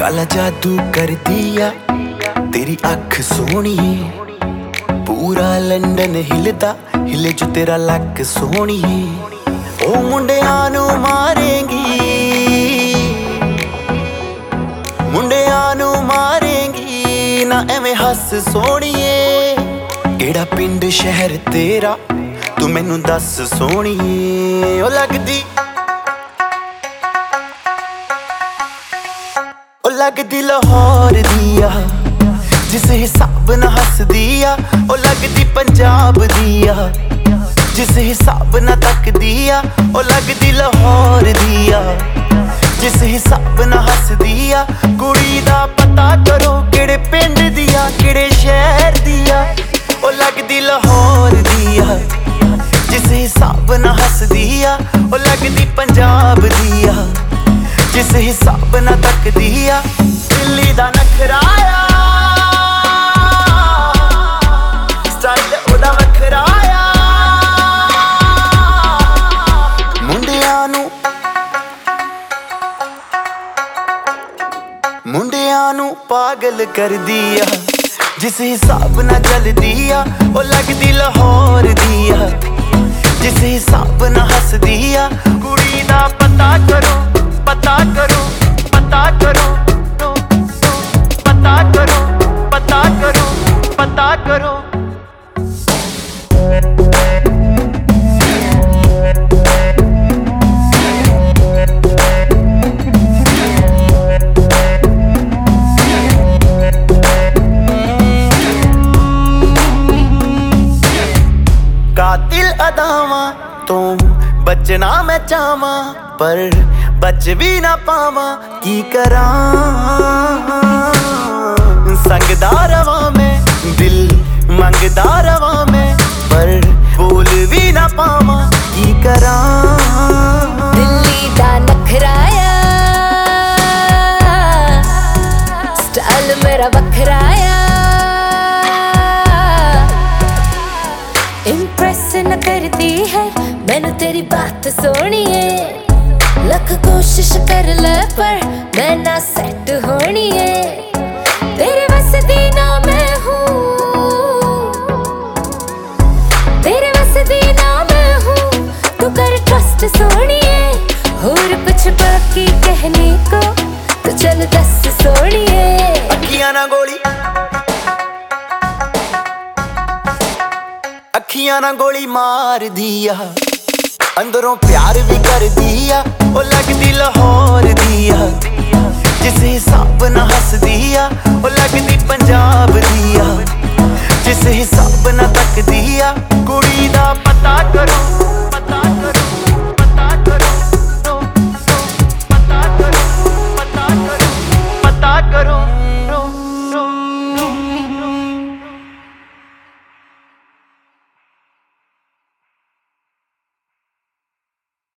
ਕਾਲਾ ਜਾਦੂ ਕਰਦੀ ਆ। ਤੇਰੀ ਅੱਖ ਸੋਹਣੀ ਪੂਰਾ ਲੰਡਨ ਹਿਲਦਾ, ਹਿਲੇ ਜੋ ਤੇਰਾ ਲੱਕ ਸੋਹਣੀ ਉਹ ਮੁੰਡਿਆਂ ਨੂੰ ਮਾਰੇਂਗੀ। ਮੁੰਡਿਆਂ ਨੂੰ ਮਾਰੇਂਗੀ। ਨਾ ਐਵੇਂ ਹੱਸ ਸੋਹਣੀਏ ਕਿਹੜਾ ਪਿੰਡ, ਸ਼ਹਿਰ ਤੇਰਾ? ਤੂੰ ਮੈਨੂੰ ਦੱਸ ਸੋਹਣੀਏ ਉਹ ਲੱਗਦੀ ਲੱਗਦੀ ਲਾਹੌਰ ਦੀ ਆ ਜਿਸ ਹਿਸਾਬ ਨਾਲ ਹੱਸਦੀ ਆ, ਉਹ ਲੱਗਦੀ ਪੰਜਾਬ ਦੀ ਆ ਜਿਸ ਹਿਸਾਬ ਨਾਲ ਤੱਕਦੀ ਆ, ਉਹ ਲੱਗਦੀ ਲਾਹੌਰ ਦੀ ਆ ਜਿਸ ਹਿਸਾਬ ਨਾਲ ਹੱਸਦੀ ਆ, ਕੁੜੀ ਦਾ ਪਤਾ ਕਰੋ ਕਿਹੜੇ ਪਿੰਡ ਦੀ ਆ ਕਿਹੜੇ ਸ਼ਹਿਰ ਦੀ ਆ ਉਹ ਲੱਗਦੀ ਲਾਹੌਰ ਦੀ ਆ ਜਿਸ ਹਿਸਾਬ ਨਾਲ ਹੱਸਦੀ ਆ, ਉਹ ਲੱਗਦੀ ਪੰਜਾਬ ਦੀ ਆ ਹਿਸਾਬ ਨਾਲ ਤੱਕਦੀ ਆ। ਦਿੱਲੀ ਦਾ ਨਖਰਾਇਆ ਸਟਾਈਲ ਉਹਦਾ ਵੱਖਰਾ ਆ। ਮੁੰਡਿਆਂ ਨੂੰ ਮੁੰਡਿਆਂ ਨੂੰ ਪਾਗਲ ਕਰਦੀ ਆ। ਜਿਸ ਹਿਸਾਬ ਨਾਲ ਚੱਲਦੀ ਆ, ਉਹ ਲੱਗਦੀ ਲਾਹੌਰ ਦੀ ਆ। ਜਿਸ ਹਿਸਾਬ ਨਾਲ ਹੱਸਦੀ ਆ, ਕੁੜੀ ਦਾ ਪਤਾ ਕਰੋ। ਪਤਾ ਕਰੋ ਪਤਾ ਕਰੋ ਪਤਾ ਕਰੋ ਪਤਾ ਕਰੋ ਪਤਾ ਕਰੋ ਕਾਤਿਲ ਅਦਾਵਾਂ ਤੋਂ ਬਚਣਾ ਮੈਂ ਚਾਹਾਂ, ਪਰ ਬਚ ਵੀ ਨਾ ਪਾਵਾਂ, ਕੀ ਕਰਾਂ? ਸੰਗਦਾ ਰਵਾਂ ਮੈਂ, ਦਿਲ ਮੰਗਦਾ ਰਵਾਂ ਸੋਹਣੀਏ। ਲੱਖ ਕੋਸ਼ਿਸ਼ ਕਰ ਲੈ, ਪਰ ਮੈਂ ਨਾ ਸੈੱਟ ਹੋਣੀਏ। ਤੇਰੇ ਵਸ ਦੀ ਨਾ ਮੈਂ ਹੂੰ। ਤੇਰੇ ਵਸ ਦੀ ਨਾ ਮੈਂ ਹੂੰ। ਤੂੰ ਕਰ ਟਰਸਟ ਸੋਹਣੀਏ। ਹੋਰ ਕੁਛ ਬਾਕੀ ਕਹਿਨੇ ਕੋ, ਤੂੰ ਚੱਲ ਦੱਸ ਸੋਹਣੀਏ। ਅੱਖੀਆਂ ਨਾ ਗੋਲੀ। ਅੱਖੀਆਂ ਨਾਲ ਗੋਲੀ ਮਾਰਦੀ ਆ। ਅੰਦਰੋਂ ਪਿਆਰ ਵੀ ਕਰਦੀ ਆ, ਉਹ ਲੱਗਦੀ ਲਾਹੌਰ ਦੀ ਆ। ਜਿਸ ਸਾਬ ਨਾਲ ਹੱਸਦੀ ਆ, ਉਹ ਲੱਗਦੀ ਪੰਜਾਬ ਦੀ ਆ। ਜਿਸ ਸਾਬ ਨਾਲ ਤੱਕਦੀ ਆ, ਕੁੜੀ ਦਾ ਪਤਾ ਕਰੋ।